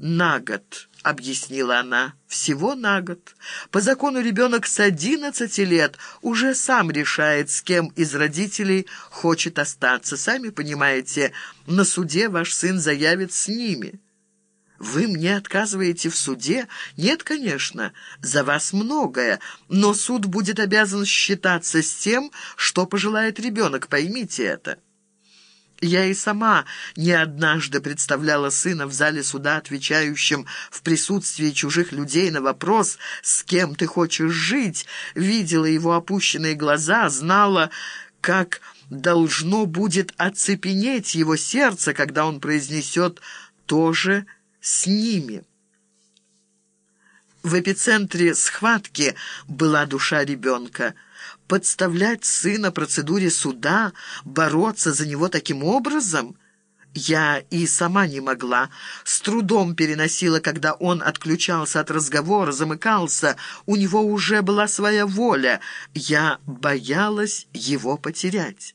на год», — объяснила она. «Всего на год. По закону ребенок с одиннадцати лет уже сам решает, с кем из родителей хочет остаться. Сами понимаете, на суде ваш сын заявит с ними». «Вы мне отказываете в суде?» «Нет, конечно, за вас многое, но суд будет обязан считаться с тем, что пожелает ребенок, поймите это». Я и сама не однажды представляла сына в зале суда, отвечающим в присутствии чужих людей на вопрос «С кем ты хочешь жить?» видела его опущенные глаза, знала, как должно будет оцепенеть его сердце, когда он произнесет «тоже с ними». В эпицентре схватки была душа ребенка – подставлять сына процедуре суда, бороться за него таким образом? Я и сама не могла. С трудом переносила, когда он отключался от разговора, замыкался. У него уже была своя воля. Я боялась его потерять.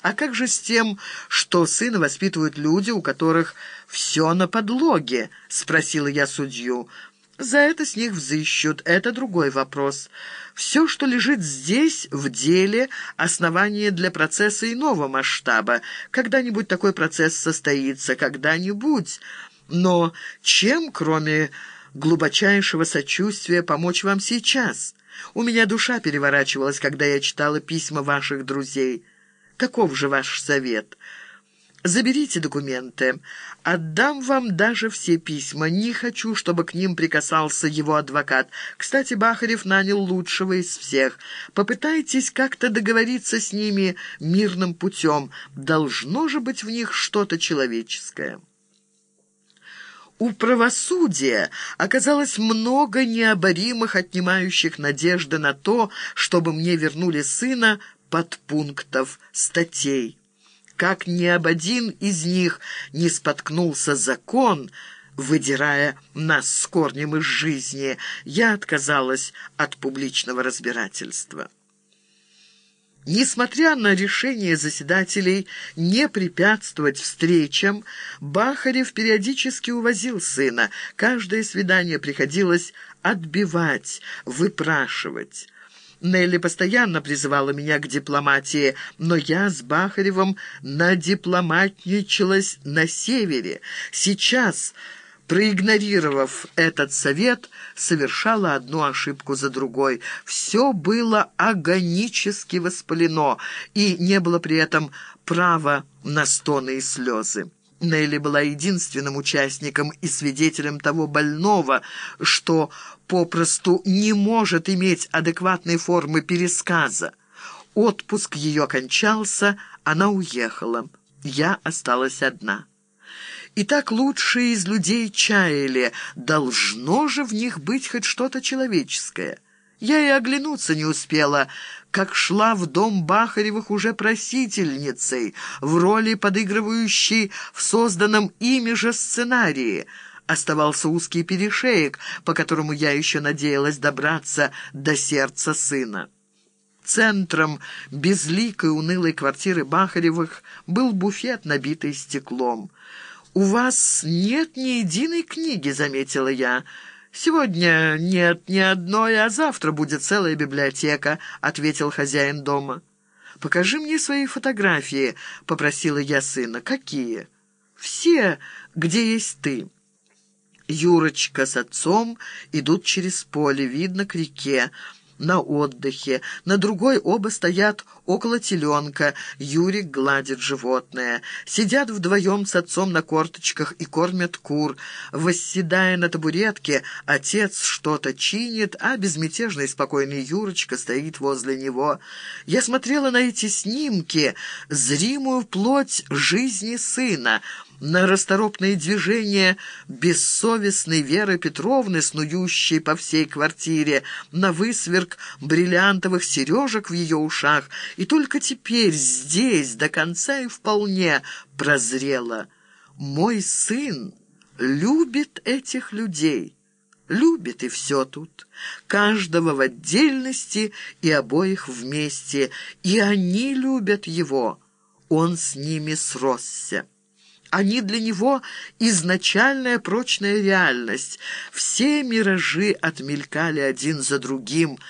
А как же с тем, что сына воспитывают люди, у которых все на подлоге? Спросила я судью. За это с них взыщут. Это другой вопрос. Все, что лежит здесь, в деле, основание для процесса иного масштаба. Когда-нибудь такой процесс состоится, когда-нибудь. Но чем, кроме глубочайшего сочувствия, помочь вам сейчас? У меня душа переворачивалась, когда я читала письма ваших друзей. Каков же ваш совет?» Заберите документы. Отдам вам даже все письма. Не хочу, чтобы к ним прикасался его адвокат. Кстати, Бахарев нанял лучшего из всех. Попытайтесь как-то договориться с ними мирным путем. Должно же быть в них что-то человеческое». У правосудия оказалось много необоримых, отнимающих надежды на то, чтобы мне вернули сына подпунктов статей как ни об один из них не споткнулся закон, выдирая нас с корнем из жизни, я отказалась от публичного разбирательства. Несмотря на решение заседателей не препятствовать встречам, Бахарев периодически увозил сына. Каждое свидание приходилось отбивать, выпрашивать. Нелли постоянно призывала меня к дипломатии, но я с Бахаревым надипломатничалась на севере. Сейчас, проигнорировав этот совет, совершала одну ошибку за другой. Все было агонически воспалено, и не было при этом права на стоны и слезы. Нелли была единственным участником и свидетелем того больного, что попросту не может иметь адекватной формы пересказа. Отпуск ее кончался, она уехала. Я осталась одна. И так лучшие из людей чаяли, должно же в них быть хоть что-то человеческое. Я и оглянуться не успела, как шла в дом Бахаревых уже просительницей, в роли подыгрывающей в созданном ими же сценарии. Оставался узкий перешеек, по которому я еще надеялась добраться до сердца сына. Центром безликой унылой квартиры Бахаревых был буфет, набитый стеклом. «У вас нет ни единой книги», — заметила я, — «Сегодня нет ни одной, а завтра будет целая библиотека», — ответил хозяин дома. «Покажи мне свои фотографии», — попросила я сына. «Какие?» «Все, где есть ты». Юрочка с отцом идут через поле, видно к реке на отдыхе. На другой оба стоят около теленка. Юрик гладит животное. Сидят вдвоем с отцом на корточках и кормят кур. Восседая на табуретке, отец что-то чинит, а безмятежный спокойный Юрочка стоит возле него. Я смотрела на эти снимки, зримую плоть жизни сына — на расторопные движения бессовестной Веры Петровны, снующей по всей квартире, на высверк бриллиантовых сережек в ее ушах, и только теперь здесь до конца и вполне прозрела. «Мой сын любит этих людей». Любит и все тут, каждого в отдельности и обоих вместе, и они любят его, он с ними сросся. Они для него изначальная прочная реальность. Все миражи отмелькали один за другим,